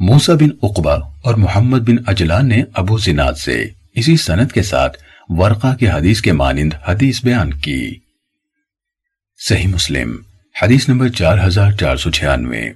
موسا بن عقبہ اور محمد بن اجلان نے ابو زناد سے اسی سند کے ساتھ ورقہ کے حدیث کے مانند حدیث بیان کی۔ صحیح مسلم، حدیث نمبر چار ہزار چار سو چھیانوے۔